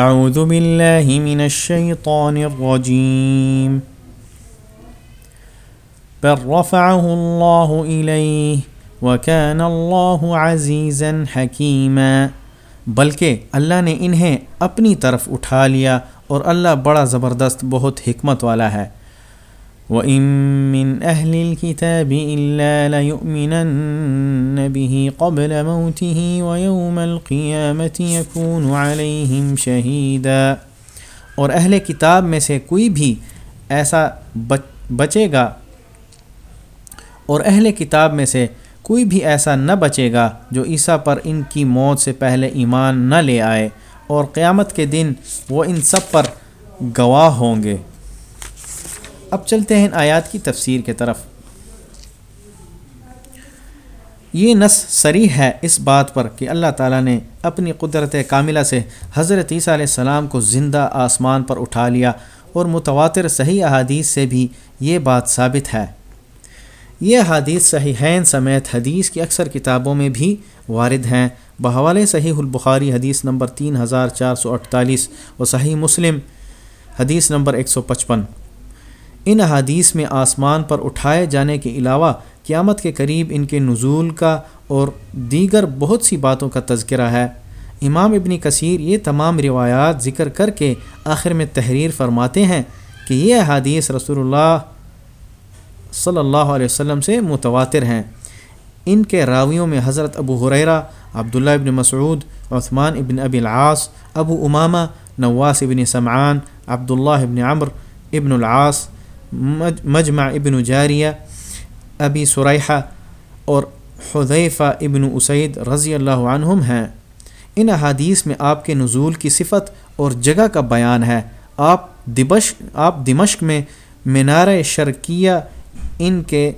اعوذ باللہ من الشیطان الرجیم بل رفعه اللہ الیہ وکان اللہ عزیزا حکیما بلکہ اللہ نے انہیں اپنی طرف اٹھا لیا اور اللہ بڑا زبردست، بہت حکمت والا ہے۔ وَإِن مِّنْ أَهْلِ الْكِتَابِ إِلَّا لَيُؤْمِنَنَّ بِهِ قَبْلَ مَوْتِهِ وَيَوْمَ الْقِيَامَةِ يَكُونُ عَلَيْهِمْ شَهِيدًا۔ اور اہل کتاب میں سے کوئی بھی ایسا بچے گا اور اہل کتاب میں سے کوئی بھی ایسا نہ بچے گا جو عیسیٰ پر ان کی موت سے پہلے ایمان نہ لے آئے اور قیامت کے دن وہ ان سب پر گواہ ہوں گے۔ اب چلتے ہیں آیات کی تفسیر کے طرف۔ یہ نس سری ہے اس بات پر کہ اللہ تعالیٰ نے اپنی قدرت کاملہ سے حضرت عیسیٰ علیہ السلام کو زندہ آسمان پر اٹھا لیا اور متواتر صحیح احادیث سے بھی یہ بات ثابت ہے۔ یہ حادیث صحیحین سمیت حدیث کی اکثر کتابوں میں بھی وارد ہیں۔ بحوالِ صحیح البخاری حدیث نمبر تین ہزار چار سو اٹھتالیس و صحیح مسلم حدیث نمبر ایک سو پچپن۔ ان حدیث میں آسمان پر اٹھائے جانے کے علاوہ قیامت کے قریب ان کے نزول کا اور دیگر بہت سی باتوں کا تذکرہ ہے۔ امام ابن کثیر یہ تمام روایات ذکر کر کے آخر میں تحریر فرماتے ہیں کہ یہ حدیث رسول اللہ صلی اللہ علیہ وسلم سے متواتر ہیں۔ ان کے راویوں میں حضرت ابو حریرہ عبداللہ ابن مسعود، عثمان ابن ابی العاص، ابو امامہ، نواس ابن سمعان، عبداللہ ابن عمر ابن العاص مجمع ابن جاریہ، ابی سریحہ اور حذیفہ ابن اسید رضی اللہ عنہم ہیں۔ ان احادیث میں آپ کے نزول کی صفت اور جگہ کا بیان ہے۔ آپ دمشق آپ دمشق میں مینار شرکیہ ان کے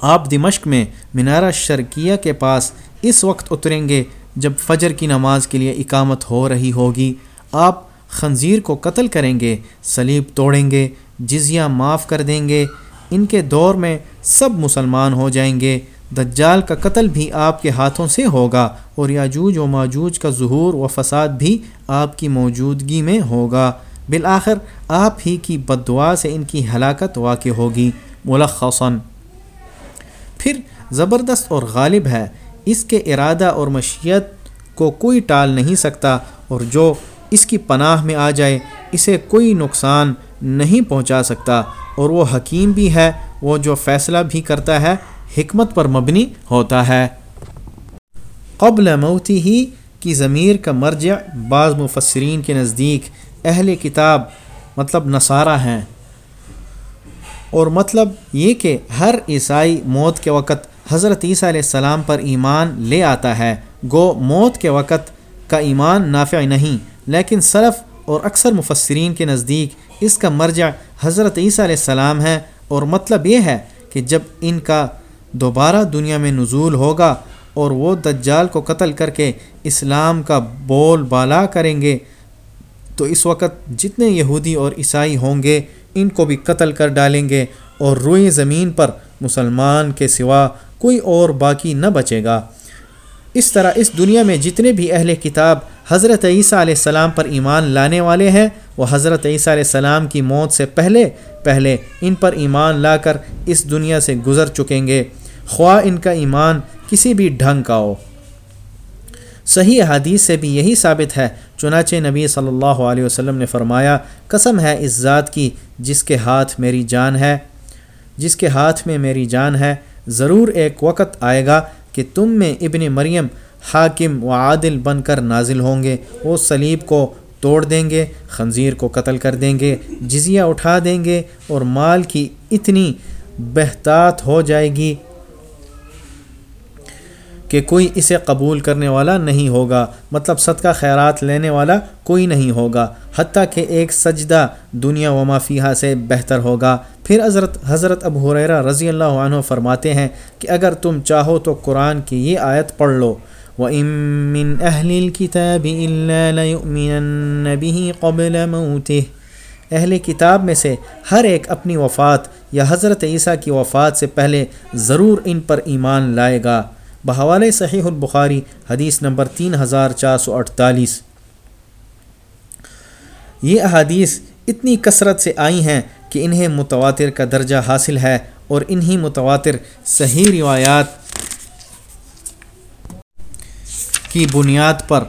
آپ دمشق میں مینارہ شرکیہ کے پاس اس وقت اتریں گے جب فجر کی نماز کے لیے اقامت ہو رہی ہوگی۔ آپ خنزیر کو قتل کریں گے سلیب توڑیں گے جزیہ معاف کر دیں گے۔ ان کے دور میں سب مسلمان ہو جائیں گے۔ دجال کا قتل بھی آپ کے ہاتھوں سے ہوگا اور یاجوج و ماجوج کا ظہور و فساد بھی آپ کی موجودگی میں ہوگا۔ بالآخر آپ ہی کی بد دعا سے ان کی ہلاکت واقع ہوگی۔ ملخصن پھر زبردست اور غالب ہے۔ اس کے ارادہ اور مشیت کو کوئی ٹال نہیں سکتا اور جو اس کی پناہ میں آ جائے، اسے کوئی نقصان نہیں پہنچا سکتا اور وہ حکیم بھی ہے، وہ جو فیصلہ بھی کرتا ہے، حکمت پر مبنی ہوتا ہے۔ قبل موتی ہی کی ضمیر کا مرجع بعض مفسرین کے نزدیک اہل کتاب مطلب نصارہ ہیں۔ اور مطلب یہ کہ ہر عیسائی موت کے وقت حضرت عیسیٰ علیہ السلام پر ایمان لے آتا ہے۔ گو موت کے وقت کا ایمان نافع نہیں، لیکن صرف اور اکثر مفسرین کے نزدیک اس کا مرجع حضرت عیسیٰ علیہ السلام ہے اور مطلب یہ ہے کہ جب ان کا دوبارہ دنیا میں نزول ہوگا اور وہ دجال کو قتل کر کے اسلام کا بول بالا کریں گے، تو اس وقت جتنے یہودی اور عیسائی ہوں گے، ان کو بھی قتل کر ڈالیں گے اور روئی زمین پر مسلمان کے سوا کوئی اور باقی نہ بچے گا۔ اس طرح اس دنیا میں جتنے بھی اہل کتاب حضرت عیسیٰ علیہ السلام پر ایمان لانے والے ہیں وہ حضرت عیسیٰ علیہ السلام کی موت سے پہلے پہلے ان پر ایمان لا کر اس دنیا سے گزر چکیں گے۔ خواہ ان کا ایمان کسی بھی ڈھنگ کا ہو۔ صحیح حدیث سے بھی یہی ثابت ہے، چنانچہ نبی صلی اللہ علیہ وسلم نے فرمایا، قسم ہے اس ذات کی جس کے ہاتھ میری جان ہے۔ جس کے ہاتھ میں میری جان ہے، ضرور ایک وقت آئے گا کہ تم میں ابن مریم حاکم و عادل بن کر نازل ہوں گے۔ وہ سلیب کو توڑ دیں گے، خنزیر کو قتل کر دیں گے، جزیہ اٹھا دیں گے اور مال کی اتنی بہتات ہو جائے گی کہ کوئی اسے قبول کرنے والا نہیں ہوگا۔ مطلب صدقہ خیرات لینے والا کوئی نہیں ہوگا۔ حتیٰ کہ ایک سجدہ دنیا و مافیہ سے بہتر ہوگا۔ پھر حضرت حضرت اب حریرہ رضی اللہ عنہ فرماتے ہیں کہ اگر تم چاہو تو قرآن کی یہ آیت پڑھ لو۔ وَإِن مِّنْ أَهْلِ الْكِتَابِ إِلَّا لَيُؤْمِنَنَّ بِهِ قَبْلَ مَوْتِهِ۔ اہل کتاب میں سے ہر ایک اپنی وفات یا حضرت عیسیٰ کی وفات سے پہلے ضرور ان پر ایمان لائے گا۔ بحوالِ صحیح البخاری حدیث نمبر تین ہزار چار سو اٹھتالیس۔ یہ احادیث اتنی کثرت سے آئی ہیں کہ انہیں متواتر کا درجہ حاصل ہے اور انہی متواتر صحیح روایات کی بنیاد پر۔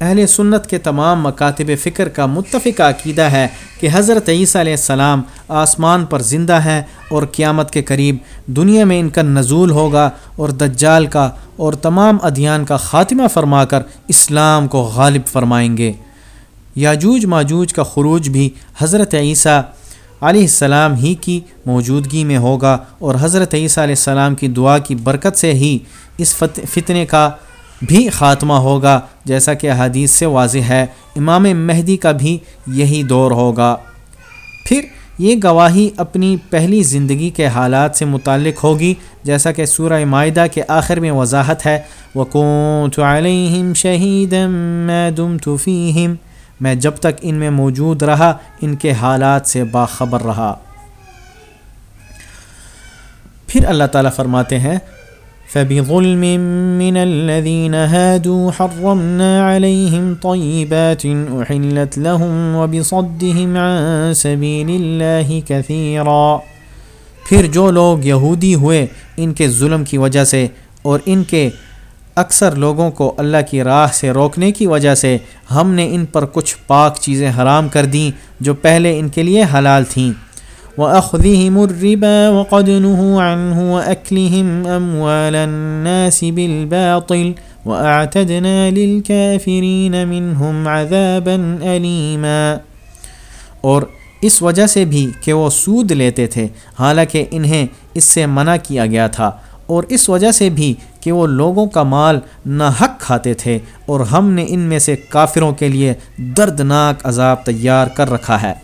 اہل سنت کے تمام مکاتب فکر کا متفق عقیدہ ہے کہ حضرت عیسیٰ علیہ السلام آسمان پر زندہ ہیں اور قیامت کے قریب دنیا میں ان کا نزول ہوگا اور دجال کا اور تمام ادیان کا خاتمہ فرما کر اسلام کو غالب فرمائیں گے۔ یاجوج ماجوج کا خروج بھی حضرت عیسیٰ علیہ السلام ہی کی موجودگی میں ہوگا اور حضرت عیسیٰ علیہ السلام کی دعا کی برکت سے ہی اس فتنے کا بھی خاتمہ ہوگا۔ جیسا کہ حدیث سے واضح ہے، امام مہدی کا بھی یہی دور ہوگا۔ پھر یہ گواہی اپنی پہلی زندگی کے حالات سے متعلق ہوگی۔ جیسا کہ سورہ معاہدہ کے آخر میں وضاحت ہے وَقُونْتُ عَلَيْهِمْ شَهِيدًا مَا دُمْتُ فِيهِمْ۔ میں جب تک ان میں موجود رہا، ان کے حالات سے باخبر رہا۔ پھر اللہ تعالیٰ فرماتے ہیں فبظلم من الذين هادوا حرمنا عليهم طيبات أحلت لهم وبصدهم عن سبيل الله كثيرا۔ پھر جو لوگ یہودی ہوئے، ان کے ظلم کی وجہ سے اور ان کے اکثر لوگوں کو اللہ کی راہ سے روکنے کی وجہ سے ہم نے ان پر کچھ پاک چیزیں حرام کر دیں جو پہلے ان کے لیے حلال تھیں۔ وأخذهم الربا وقد نهوا عنه وأكلهم أموال الناس بالباطل وأعتدنا للكافرين منهم عذابا أليما۔ اور اس وجہ سے بھی کہ وہ سود لیتے تھے، حالانکہ انہیں اس سے منع کیا گیا تھا۔ اور اس وجہ سے بھی کہ وہ لوگوں کا مال نہ حق کھاتے تھے، اور ہم نے ان میں سے کافروں کے لیے دردناک عذاب تیار کر رکھا ہے۔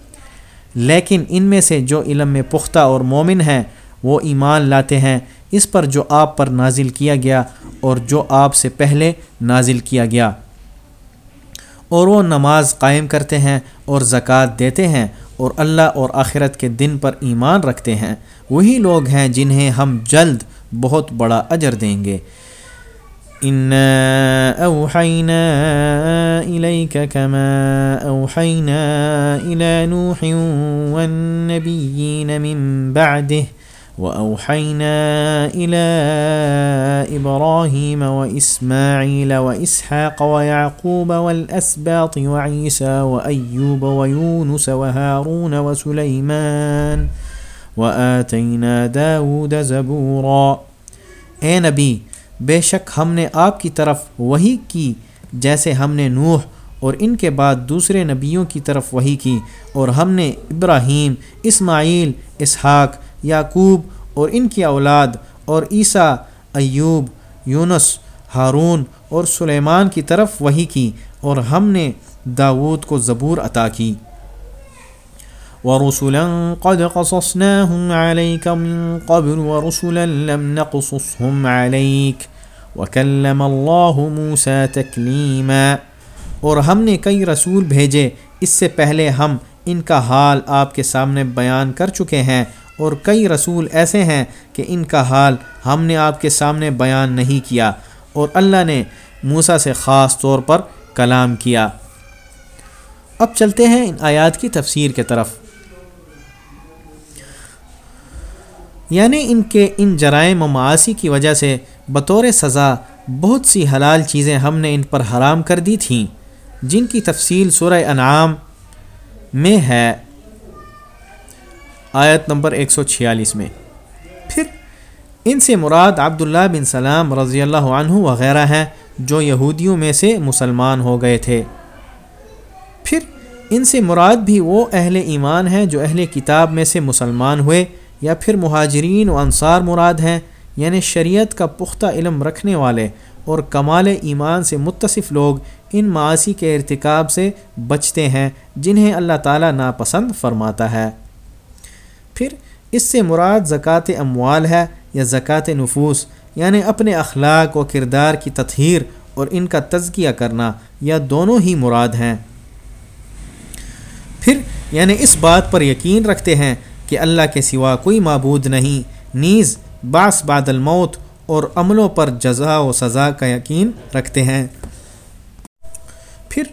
لیکن ان میں سے جو علم میں پختہ اور مومن ہیں، وہ ایمان لاتے ہیں۔ اس پر جو آپ پر نازل کیا گیا اور جو آپ سے پہلے نازل کیا گیا۔ اور وہ نماز قائم کرتے ہیں اور زکوٰۃ دیتے ہیں اور اللہ اور آخرت کے دن پر ایمان رکھتے ہیں۔ وہی لوگ ہیں جنہیں ہم جلد بہت بڑا اجر دیں گے۔ إنا أوحينا إليك كما أوحينا إلى نوح والنبيين من بعده وأوحينا إلى إبراهيم وإسماعيل وإسحاق ويعقوب والأسباط وعيسى وأيوب ويونس وهارون وسليمان وآتينا داود زبورا. اے نبی بے شک ہم نے آپ کی طرف وہی کی، جیسے ہم نے نوح اور ان کے بعد دوسرے نبیوں کی طرف وہی کی، اور ہم نے ابراہیم، اسماعیل، اسحاق، یعقوب اور ان کی اولاد اور عیسیٰ، ایوب، یونس، ہارون اور سلیمان کی طرف وہی کی، اور ہم نے داود کو زبور عطا کی۔ ورسلا قد قصصناهم عليك من قبل ورسلا لم نقصصهم عليك وکلم اللہ موسیٰ تکلیما اور ہم نے کئی رسول بھیجے۔ اس سے پہلے ہم ان کا حال آپ کے سامنے بیان کر چکے ہیں اور کئی رسول ایسے ہیں کہ ان کا حال ہم نے آپ کے سامنے بیان نہیں کیا اور اللہ نے موسا سے خاص طور پر کلام کیا۔ اب چلتے ہیں ان آیات کی تفسیر کے طرف۔ یعنی ان کے ان جرائم و معاشی کی وجہ سے بطور سزا بہت سی حلال چیزیں ہم نے ان پر حرام کر دی تھیں۔ جن کی تفصیل سورہ انعام میں ہے۔ آیت نمبر 146 میں۔ پھر ان سے مراد عبداللہ بن سلام رضی اللہ عنہ وغیرہ ہیں جو یہودیوں میں سے مسلمان ہو گئے تھے۔ پھر ان سے مراد بھی وہ اہل ایمان ہیں جو اہل کتاب میں سے مسلمان ہوئے۔ یا پھر مہاجرین و انصار مراد ہیں یعنی شریعت کا پختہ علم رکھنے والے اور کمال ایمان سے متصف لوگ ان معاشی کے ارتکاب سے بچتے ہیں، جنہیں اللہ تعالیٰ ناپسند فرماتا ہے۔ پھر اس سے مراد زکوٰۃ اموال ہے یا زکوٰۃ نفوس یعنی اپنے اخلاق و کردار کی تطہیر اور ان کا تزکیہ کرنا یا دونوں ہی مراد ہیں۔ پھر یعنی اس بات پر یقین رکھتے ہیں کہ اللہ کے سوا کوئی معبود نہیں، نیز باس بعد الموت اور عملوں پر جزا و سزا کا یقین رکھتے ہیں۔ پھر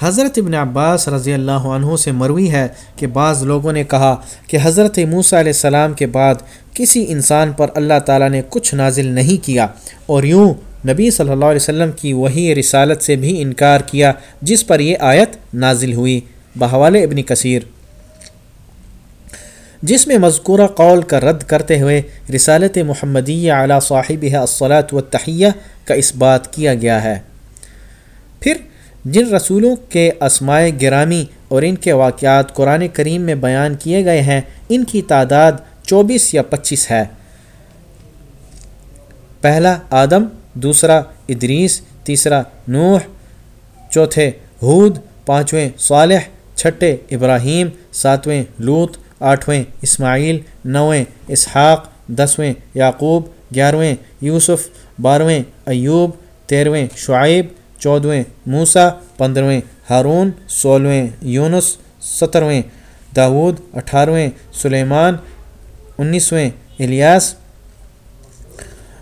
حضرت ابن عباس رضی اللہ عنہ سے مروی ہے کہ بعض لوگوں نے کہا کہ حضرت موسیٰ علیہ السلام کے بعد کسی انسان پر اللہ تعالیٰ نے کچھ نازل نہیں کیا اور یوں نبی صلی اللہ علیہ وسلم کی وہی رسالت سے بھی انکار کیا جس پر یہ آیت نازل ہوئی۔ بحوال ابن کثیر جس میں مذکورہ قول کا رد کرتے ہوئے رسالت محمدی اعلیٰ صاحب الصلاۃ و تحیہ کا اس بات کیا گیا ہے۔ پھر جن رسولوں کے اسمائے گرامی اور ان کے واقعات قرآن کریم میں بیان کیے گئے ہیں، ان کی تعداد چوبیس یا پچیس ہے۔ پہلا آدم، دوسرا ادریس، تیسرا نوح، چوتھے حود پانچویں صالح، چھٹے ابراہیم، ساتویں لوت آٹھویں اسماعیل، نویں اسحاق، دسویں یعقوب، گیارہویں یوسف، بارہویں ایوب، تیرہویں شعیب چودھویں موسا پندرہویں ہارون، سولہویں یونس، سترویں داود اٹھارہویں سلیمان، انیسویں الیاس،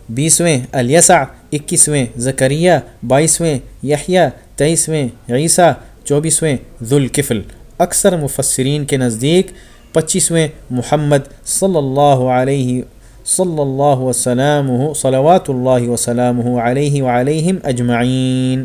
بیسویں الیسع، اکیسویں زکریہ، بائیسویں یحییٰ، تیئیسویں عیسیٰ، چوبیسویں ذوالکفل۔ اکثر مفسرین کے نزدیک پچیسویں محمد صلی اللہ علیہ صلی اللہ وسلم صلوات اللہ وسلم علیہ وعلیہم اجمعین۔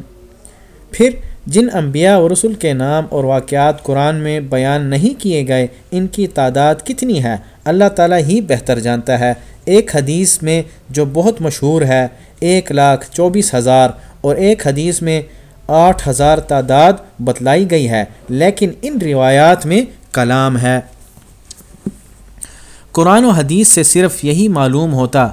پھر جن انبیاء و رسول کے نام اور واقعات قرآن میں بیان نہیں کیے گئے، ان کی تعداد کتنی ہے؟ اللہ تعالیٰ ہی بہتر جانتا ہے۔ ایک حدیث میں جو بہت مشہور ہے، ایک لاکھ چوبیس ہزار اور ایک حدیث میں آٹھ ہزار تعداد بتلائی گئی ہے، لیکن ان روایات میں کلام ہے۔ قرآن و حدیث سے صرف یہی معلوم ہوتا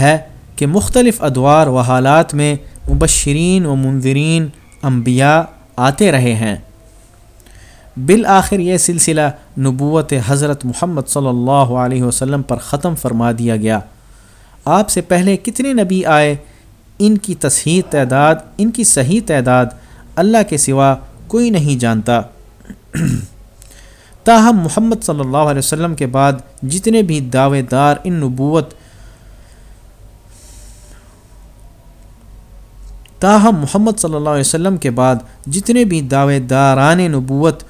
ہے کہ مختلف ادوار و حالات میں مبشرین و منظرین انبیاء آتے رہے ہیں۔ بالآخر یہ سلسلہ نبوت حضرت محمد صلی اللہ علیہ وسلم پر ختم فرما دیا گیا۔ آپ سے پہلے کتنے نبی آئے؟ ان کی تصحیح تعداد، ان کی صحیح تعداد اللہ کے سوا کوئی نہیں جانتا۔ تاہم محمد صلی اللہ علیہ وسلم کے بعد جتنے بھی دعوے دار ان نبوت تاہم محمد صلی اللہ علیہ وسلم کے بعد جتنے بھی دعوے داران نبوت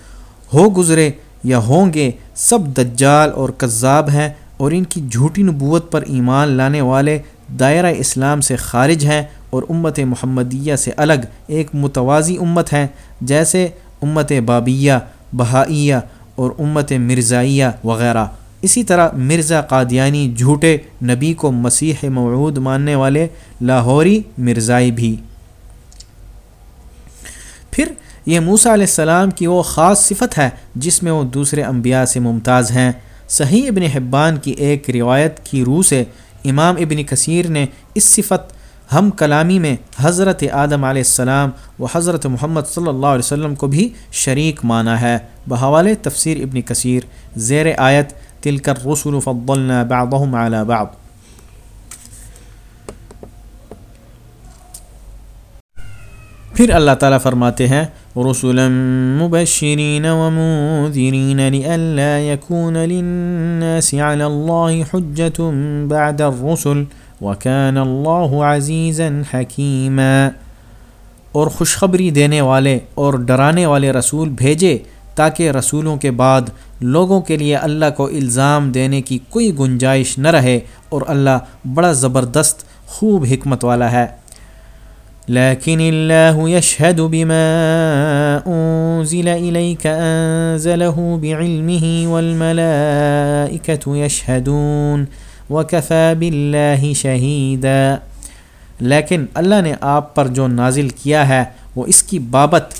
ہو گزرے یا ہوں گے، سب دجال اور کذاب ہیں اور ان کی جھوٹی نبوت پر ایمان لانے والے دائرہ اسلام سے خارج ہیں اور امت محمدیہ سے الگ ایک متوازی امت ہیں، جیسے امت بابیہ، بہائیہ اور امت مرزائیہ وغیرہ۔ اسی طرح مرزا قادیانی جھوٹے نبی کو مسیح موعود ماننے والے لاہوری مرزائی بھی۔ پھر یہ موسا علیہ السلام کی وہ خاص صفت ہے جس میں وہ دوسرے انبیاء سے ممتاز ہیں۔ صحیح ابن حبان کی ایک روایت کی روح سے امام ابن کثیر نے اس صفت ہم کلامی میں حضرت آدم علیہ السلام و حضرت محمد صلی اللہ علیہ وسلم کو بھی شریک مانا ہے۔ بحوال تفسیر ابن کثیر، زیر آیت تلکر رسول فضلنا بعضهم على بعض۔ پھر اللہ تعالیٰ فرماتے ہیں، رسلا مبشرين ومنذرين لئلا يكون للناس على الله حجة بعد الرسل۔ وكان الله عزيزا حكيما۔ اور خوشخبری دینے والے اور ڈرانے والے رسول بھیجے تاکہ رسولوں کے بعد لوگوں کے لیے اللہ کو الزام دینے کی کوئی گنجائش نہ رہے اور اللہ بڑا زبردست، خوب حکمت والا ہے۔ لكن الله يشهد بما أنزل إليك أنزله بعلمه والملائكة يشهدون وكفى بالله شهيدا۔ لیکن اللہ نے آپ پر جو نازل کیا ہے، وہ اس کی بابت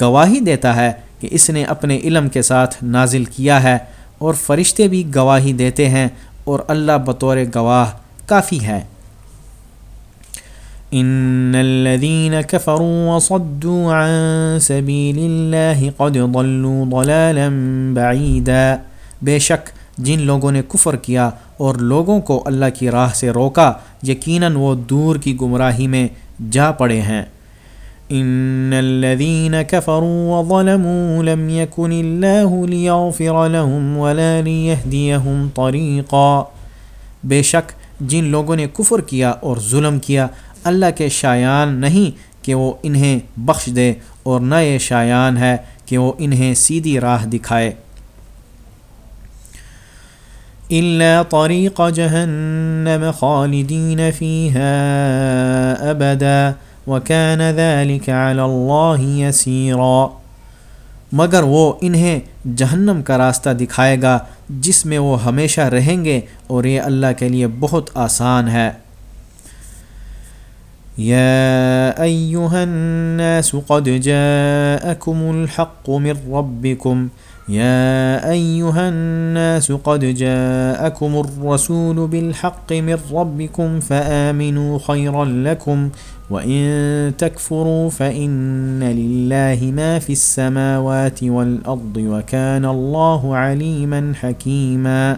گواہی دیتا ہے کہ اس نے اپنے علم کے ساتھ نازل کیا ہے اور فرشتے بھی گواہی دیتے ہیں اور اللہ بطور گواہ کافی ہے ان الذين كفروا وصدوا عن سبيل الله قد ضلوا ضلالا بعيدا۔ بے شک جن لوگوں نے کفر کیا اور لوگوں کو اللہ کی راہ سے روکا، یقیناً وہ دور کی گمراہی میں جا پڑے ہیں۔ ان الذين كفروا وظلموا لم يكن الله ليغفر لهم ولا ليهديهم طريقا۔ بے شک جن لوگوں نے کفر کیا اور ظلم کیا، اللہ کے شایان نہیں کہ وہ انہیں بخش دے اور نہ یہ شایان ہے کہ وہ انہیں سیدھی راہ دکھائے۔ إلا طريق جهنم خالدين فيها أبدا وكان ذلك على الله يسيرا۔ مگر وہ انہیں جہنم کا راستہ دکھائے گا جس میں وہ ہمیشہ رہیں گے اور یہ اللہ کے لیے بہت آسان ہے۔ يا أيها الناس قد جاءكم الحق من ربكم يا أيها الناس قد جاءكم الرسول بالحق من ربكم فآمنوا خيرا لكم وإن تكفروا فإن لله ما في السماوات والأرض وكان الله عليما حكيما۔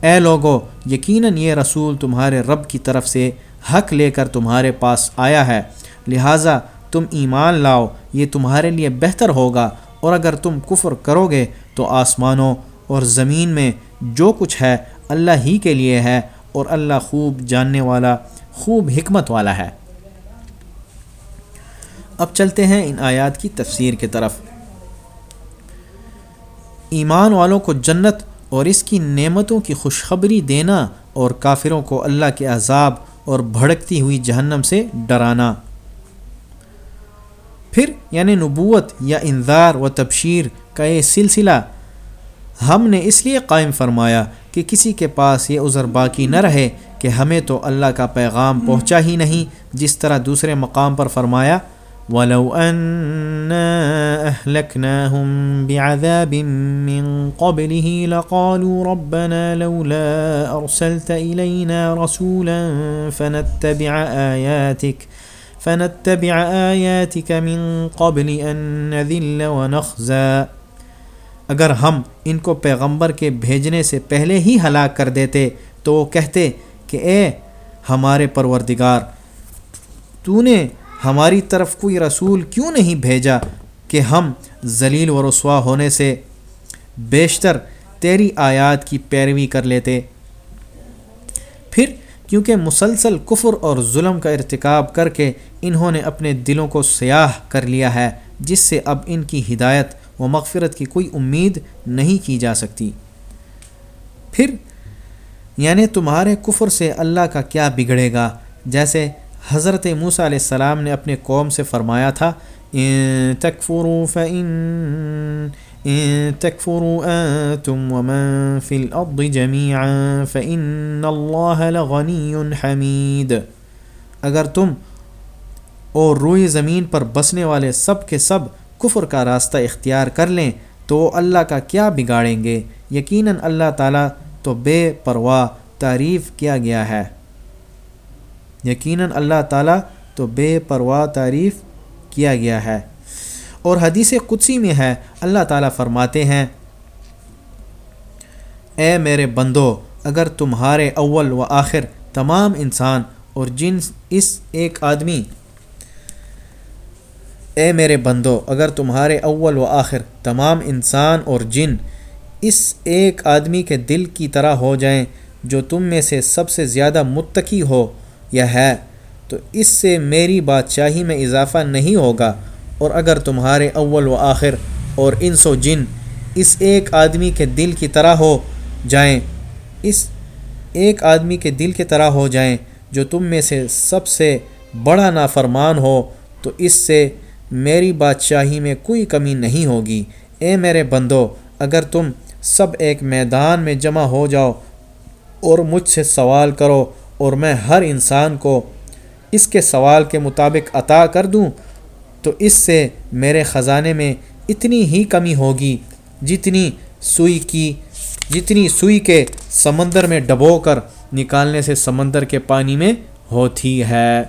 اے لوگو، یقیناً یہ رسول تمہارے رب کی طرف سے حق لے کر تمہارے پاس آیا ہے۔ لہٰذا تم ایمان لاؤ، یہ تمہارے لیے بہتر ہوگا اور اگر تم کفر کرو گے تو آسمانوں اور زمین میں جو کچھ ہے اللہ ہی کے لیے ہے اور اللہ خوب جاننے والا، خوب حکمت والا ہے۔ اب چلتے ہیں ان آیات کی تفسیر کی طرف۔ ایمان والوں کو جنت اور اس کی نعمتوں کی خوشخبری دینا اور کافروں کو اللہ کے عذاب اور بھڑکتی ہوئی جہنم سے ڈرانا۔ پھر یعنی نبوت یا انذار و تبشیر کا یہ سلسلہ ہم نے اس لیے قائم فرمایا کہ کسی کے پاس یہ عذر باقی نہ رہے کہ ہمیں تو اللہ کا پیغام پہنچا ہی نہیں جس طرح دوسرے مقام پر فرمایا، وَلَوْ أَنَّا أَهْلَكْنَاهُمْ بِعَذَابٍ مِّن قَبْلِهِ لَقَالُوا رَبَّنَا لَوْلَا أَرْسَلْتَ إِلَيْنَا رَسُولًا فَنَتَّبِعَ آيَاتِكَ فنتبع آياتك من قبل أن نذل ونخزى۔ اگر ہم ان کو پیغمبر کے بھیجنے سے پہلے ہی ہلاک کر دیتے، تو وہ کہتے کہ اے ہمارے پروردگار، تو نے ہماری طرف کوئی رسول کیوں نہیں بھیجا کہ ہم ذلیل و رسوا ہونے سے بیشتر تیری آیات کی پیروی کر لیتے؟ پھر کیونکہ مسلسل کفر اور ظلم کا ارتکاب کر کے انہوں نے اپنے دلوں کو سیاہ کر لیا ہے، جس سے اب ان کی ہدایت و مغفرت کی کوئی امید نہیں کی جا سکتی۔ پھر یعنی تمہارے کفر سے اللہ کا کیا بگڑے گا؟ جیسے حضرت موسیٰ علیہ السلام نے اپنے قوم سے فرمایا تھا تکفروا فإن ان تكفروا انتم ومن في الارض جميعا فان الله لغني حمید اگر تم اور روئی زمین پر بسنے والے سب کے سب کفر کا راستہ اختیار کر لیں تو اللہ کا کیا بگاڑیں گے؟ یقیناً اللہ تعالیٰ تو بے پرواہ تعریف کیا گیا ہے۔ یقیناً اللہ تعالیٰ تو بے پرواہ تعریف کیا گیا ہے۔ اور حدیث قدسی میں ہے، اللہ تعالیٰ فرماتے ہیں، اے میرے بندو، اگر تمہارے اول و آخر تمام انسان اور جن اس ایک آدمی، اے میرے بندو، اگر تمہارے اول و آخر تمام انسان اور جن اس ایک آدمی کے دل کی طرح ہو جائیں، جو تم میں سے سب سے زیادہ متقی ہو یا ہے، تو اس سے میری بادشاہی میں اضافہ نہیں ہوگا۔ اور اگر تمہارے اول و آخر اور انس و جن اس ایک آدمی کے دل کی طرح ہو جائیں، اس ایک آدمی کے دل کی طرح ہو جائیں جو تم میں سے سب سے بڑا نافرمان ہو، تو اس سے میری بادشاہی میں کوئی کمی نہیں ہوگی۔ اے میرے بندو، اگر تم سب ایک میدان میں جمع ہو جاؤ اور مجھ سے سوال کرو اور میں ہر انسان کو اس کے سوال کے مطابق عطا کر دوں تو اس سے میرے خزانے میں اتنی ہی کمی ہوگی جتنی سوئی کی، جتنی سوئی کے سمندر میں ڈبو کر نکالنے سے سمندر کے پانی میں ہوتی ہے۔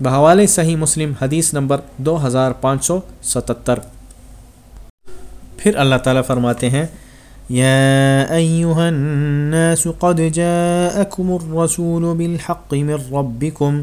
بحوالِ صحیح مسلم حدیث نمبر دو ہزار پانچ سو ستتر۔ پھر اللہ تعالیٰ فرماتے ہیں يا أيها الناس قد جاءكم الرسول بالحق من ربكم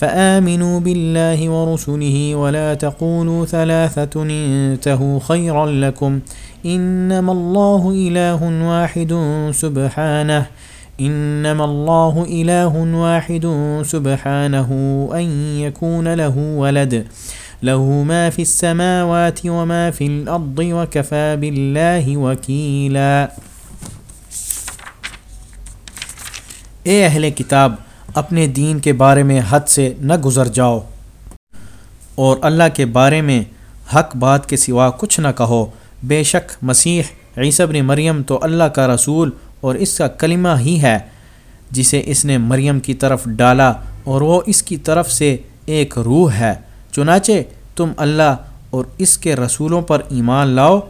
فآمنوا بالله ورسله ولا تقولوا ثلاثة انتهوا خيرا لكم. انما الله اله واحد سبحانه. انما الله اله واحد سبحانه ان يكون له ولد. له ما في السماوات وما في الأرض وكفى بالله وكيلا. اے اہل کتاب اپنے دین کے بارے میں حد سے نہ گزر جاؤ اور اللہ کے بارے میں حق بات کے سوا کچھ نہ کہو۔ بے شک مسیح عیسی بن مریم تو اللہ کا رسول اور اس کا کلمہ ہی ہے جسے اس نے مریم کی طرف ڈالا اور وہ اس کی طرف سے ایک روح ہے۔ چنانچہ تم اللہ اور اس کے رسولوں پر ایمان لاؤ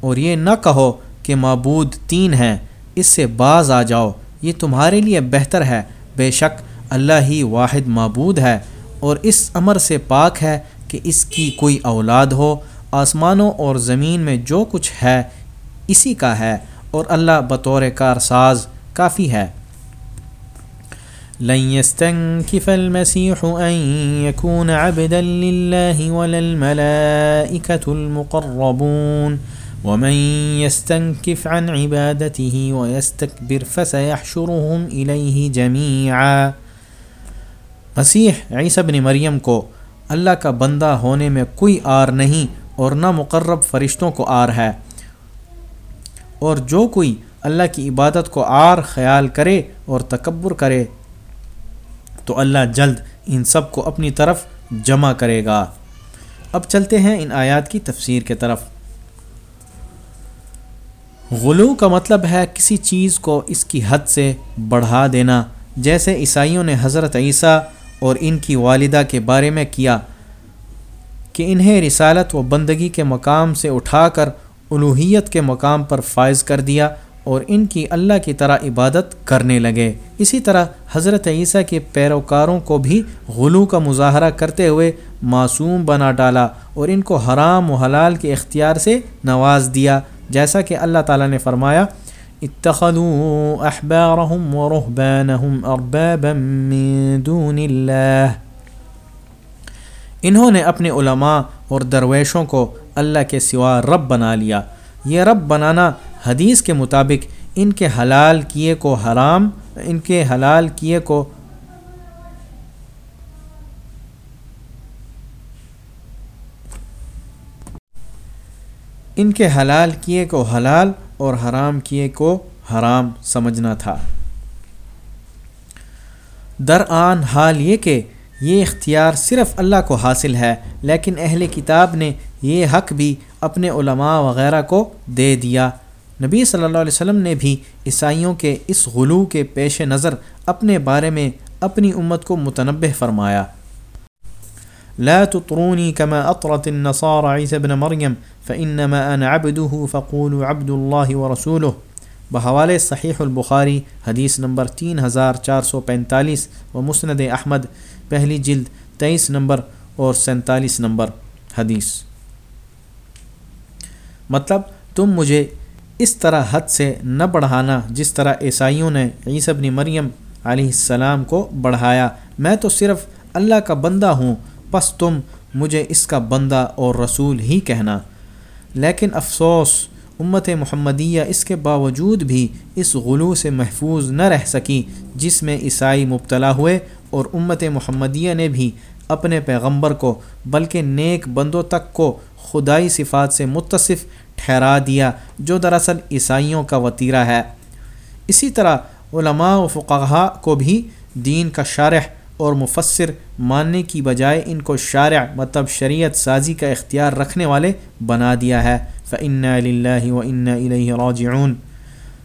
اور یہ نہ کہو کہ معبود تین ہیں، اس سے باز آ جاؤ۔ یہ تمہارے لیے بہتر ہے۔ بے شک اللہ ہی واحد معبود ہے اور اس امر سے پاک ہے کہ اس کی کوئی اولاد ہو، آسمانوں اور زمین میں جو کچھ ہے، اسی کا ہے اور اللہ بطور کار ساز کافی ہے۔ لن يستنكف المسيح أن يكون عبدا لله ولا الملائكة المقربون ومن يستنكف عن عبادته ويستكبر فسيحشرهم إليه جميعا مسیح عیسی بن مریم کو اللہ کا بندہ ہونے میں کوئی آر نہیں اور نہ مقرب فرشتوں کو آر ہے۔ اور جو کوئی اللہ کی عبادت کو آر، خیال کرے اور تکبر کرے، تو اللہ جلد ان سب کو اپنی طرف جمع کرے گا۔ اب چلتے ہیں ان آیات کی تفسیر کے طرف۔ غلو کا مطلب ہے کسی چیز کو اس کی حد سے بڑھا دینا، جیسے عیسائیوں نے حضرت عیسیٰ اور ان کی والدہ کے بارے میں کیا کہ انہیں رسالت و بندگی کے مقام سے اٹھا کر الوحیت کے مقام پر فائز کر دیا اور ان کی اللہ کی طرح عبادت کرنے لگے۔ اسی طرح حضرت عیسیٰ کے پیروکاروں کو بھی غلو کا مظاہرہ کرتے ہوئے معصوم بنا ڈالا اور ان کو حرام و حلال کے اختیار سے نواز دیا۔ جیسا کہ اللہ تعالیٰ نے فرمایا اتخذوا احبارهم ورهبانهم اربابا من دون اللہ انہوں نے اپنے علماء اور درویشوں کو اللہ کے سوا رب بنا لیا. یہ رب بنانا حدیث کے مطابق ان کے حلال کیے کو حرام، ان کے حلال کیے کو ان کے حلال کیے کو حلال اور حرام کیے کو حرام سمجھنا تھا۔ درآن حال یہ کہ یہ اختیار صرف اللہ کو حاصل ہے، لیکن اہل کتاب نے یہ حق بھی اپنے علماء وغیرہ کو دے دیا۔ نبی صلی اللہ علیہ وسلم نے بھی عیسائیوں کے اس غلو کے پیش نظر اپنے بارے میں اپنی امت کو متنبع فرمایا۔ لا تطروني كما اطرت النصارى عيسى بن مريم فانما انا عبده فقولوا عبد الله ورسوله. بحوالے صحیح البخاری، حدیث نمبر تین ہزار چار سو پینتالیس و مسند احمد، پہلی جلد تیئیس نمبر اور سینتالیس نمبر حدیث. مطلب تم مجھے اس طرح حد سے نہ بڑھانا جس طرح عیسائیوں نے عیسی ابن مریم علیہ السلام کو بڑھایا۔ میں تو صرف اللہ کا بندہ ہوں پس تم مجھے اس کا بندہ اور رسول ہی کہنا۔ لیکن افسوس، امت محمدیہ اس کے باوجود بھی اس غلو سے محفوظ نہ رہ سکی، جس میں عیسائی مبتلا ہوئے اور امت محمدیہ نے بھی اپنے پیغمبر کو، بلکہ نیک بندوں تک کو خدائی صفات سے متصف ٹھہرا دیا، جو دراصل عیسائیوں کا وطیرہ ہے۔ اسی طرح علماء و فقہ کو بھی دین کا شارح اور مفسر ماننے کی بجائے ان کو شارع مطلب شریعت سازی کا اختیار رکھنے والے بنا دیا ہے۔ فن اللہ و ان راجعون۔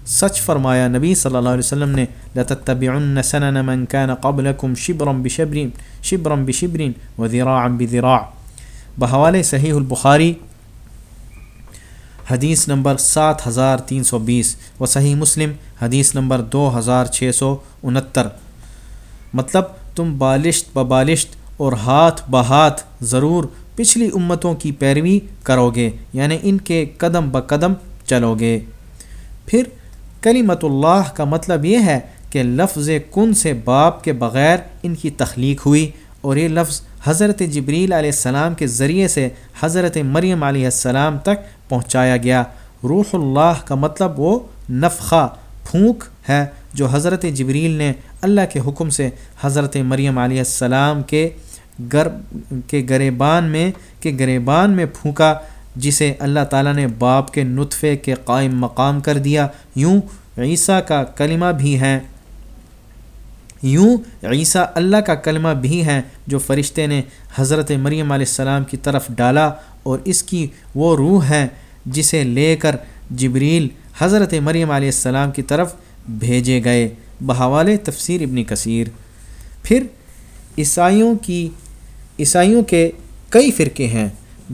سچ فرمایا نبی صلی اللہ علیہ وسلم نے، لتتبعن سنن من كان قبلكم شبرا بشبر شبرا بشبر وذراعا بذراع۔ بحوالے صحیح البخاری، حدیث نمبر سات ہزار تین سو بیس۔ و صحیح مسلم، حدیث نمبر دو ہزار چھ سو انہتر۔ مطلب تم بالشت ببالشت اور ہاتھ بہاتھ ضرور پچھلی امتوں کی پیروی کرو گے یعنی ان کے قدم بقدم چلو گے۔ پھر کلیمت اللہ کا مطلب یہ ہے کہ لفظ کن سے باپ کے بغیر ان کی تخلیق ہوئی اور یہ لفظ حضرت جبریل علیہ السلام کے ذریعے سے حضرت مریم علیہ السلام تک پہنچایا گیا۔ روح اللہ کا مطلب وہ نفخہ، پھونک ہے جو حضرت جبریل نے اللہ کے حکم سے حضرت مریم علیہ السلام کے گر کے گریبان میں کے گریبان میں پھونکا، جسے اللہ تعالیٰ نے باپ کے نطفے کے قائم مقام کر دیا۔ یوں عیسیٰ کا کلمہ بھی ہے۔ یوں عیسیٰ اللہ کا کلمہ بھی ہیں جو فرشتے نے حضرت مریم علیہ السلام کی طرف ڈالا اور اس کی وہ روح ہے جسے لے کر جبریل حضرت مریم علیہ السلام کی طرف بھیجے گئے۔ بحوال تفسیر ابن کثیر۔ پھر عیسائیوں کی عیسائیوں کے کئی فرقے ہیں۔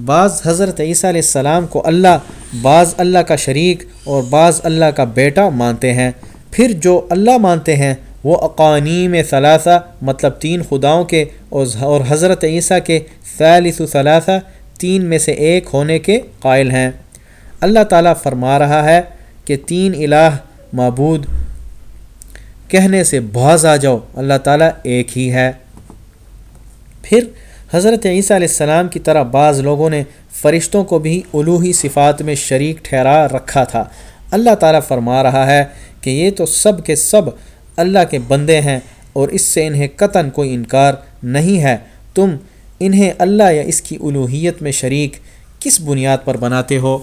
بعض حضرت عیسیٰ علیہ السلام کو اللہ، بعض اللہ کا شریک اور بعض اللہ کا بیٹا مانتے ہیں۔ پھر جو اللہ مانتے ہیں، وہ اقانیم ثلاثہ مطلب تین خداؤں کے اور حضرت عیسیٰ کے ثالث ثلاثہ، تین میں سے ایک ہونے کے قائل ہیں۔ اللہ تعالیٰ فرما رہا ہے کہ تین الہ، معبود کہنے سے باز آ جاؤ۔ اللہ تعالیٰ ایک ہی ہے۔ پھر حضرت عیسیٰ علیہ السلام کی طرح بعض لوگوں نے فرشتوں کو بھی الوحی صفات میں شریک ٹھہرا رکھا تھا۔ اللہ تعالیٰ فرما رہا ہے کہ یہ تو سب کے سب اللہ کے بندے ہیں اور اس سے انہیں قطن کوئی انکار نہیں ہے۔ تم انہیں اللہ یا اس کی الوحیت میں شریک کس بنیاد پر بناتے ہو؟